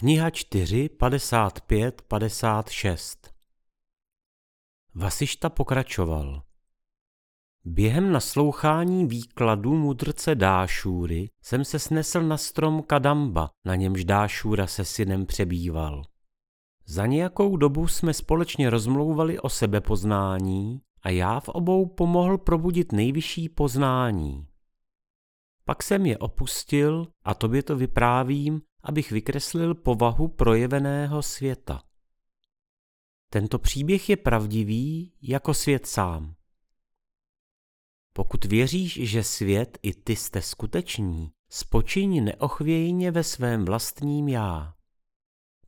Kniha 4, 55, 56 Vasišta pokračoval. Během naslouchání výkladu mudrce Dášůry jsem se snesl na strom Kadamba, na němž Dášůra se synem přebýval. Za nějakou dobu jsme společně rozmlouvali o sebepoznání a já v obou pomohl probudit nejvyšší poznání. Pak jsem je opustil a tobě to vyprávím, abych vykreslil povahu projeveného světa. Tento příběh je pravdivý jako svět sám. Pokud věříš, že svět i ty jste skuteční, spočiň neochvějně ve svém vlastním já.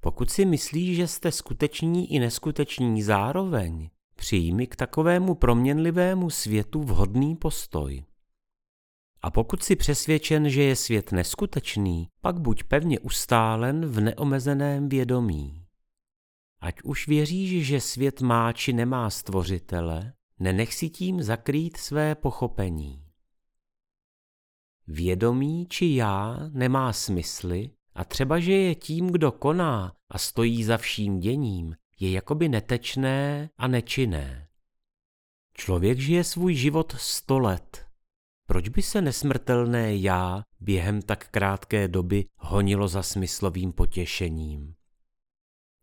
Pokud si myslíš, že jste skuteční i neskuteční zároveň, přijmi k takovému proměnlivému světu vhodný postoj. A pokud si přesvědčen, že je svět neskutečný, pak buď pevně ustálen v neomezeném vědomí. Ať už věříš, že svět má či nemá stvořitele, nenech si tím zakrýt své pochopení. Vědomí či já nemá smysly a třeba, že je tím, kdo koná a stojí za vším děním, je jakoby netečné a nečinné. Člověk žije svůj život sto let, proč by se nesmrtelné já během tak krátké doby honilo za smyslovým potěšením?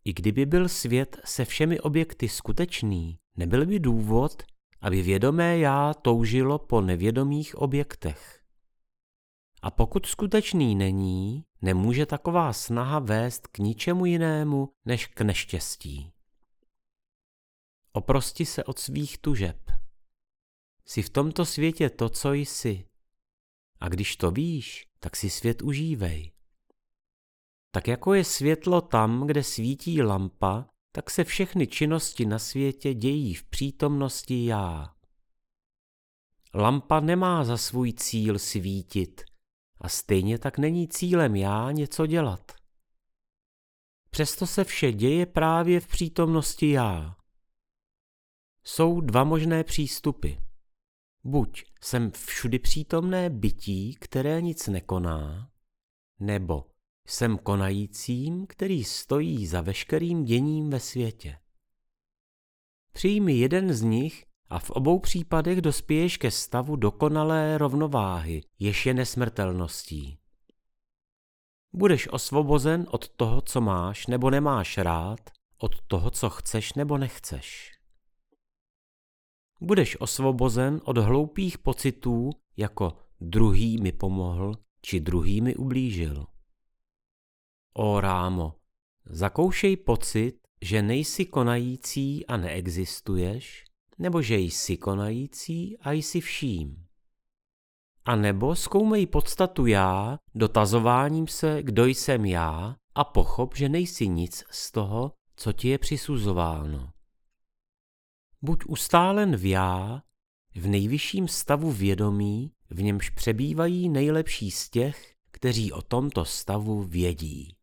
I kdyby byl svět se všemi objekty skutečný, nebyl by důvod, aby vědomé já toužilo po nevědomých objektech. A pokud skutečný není, nemůže taková snaha vést k ničemu jinému než k neštěstí. Oprosti se od svých tužeb. Jsi v tomto světě to, co jsi. A když to víš, tak si svět užívej. Tak jako je světlo tam, kde svítí lampa, tak se všechny činnosti na světě dějí v přítomnosti já. Lampa nemá za svůj cíl svítit a stejně tak není cílem já něco dělat. Přesto se vše děje právě v přítomnosti já. Jsou dva možné přístupy. Buď jsem všudy přítomné bytí, které nic nekoná, nebo jsem konajícím, který stojí za veškerým děním ve světě. Přijmi jeden z nich a v obou případech dospěješ ke stavu dokonalé rovnováhy, jež je nesmrtelností. Budeš osvobozen od toho, co máš nebo nemáš rád, od toho, co chceš nebo nechceš. Budeš osvobozen od hloupých pocitů, jako druhý mi pomohl, či druhý mi ublížil. O rámo, zakoušej pocit, že nejsi konající a neexistuješ, nebo že jsi konající a jsi vším. A nebo zkoumej podstatu já dotazováním se, kdo jsem já a pochop, že nejsi nic z toho, co ti je přisuzováno. Buď ustálen v já, v nejvyšším stavu vědomí, v němž přebývají nejlepší z těch, kteří o tomto stavu vědí.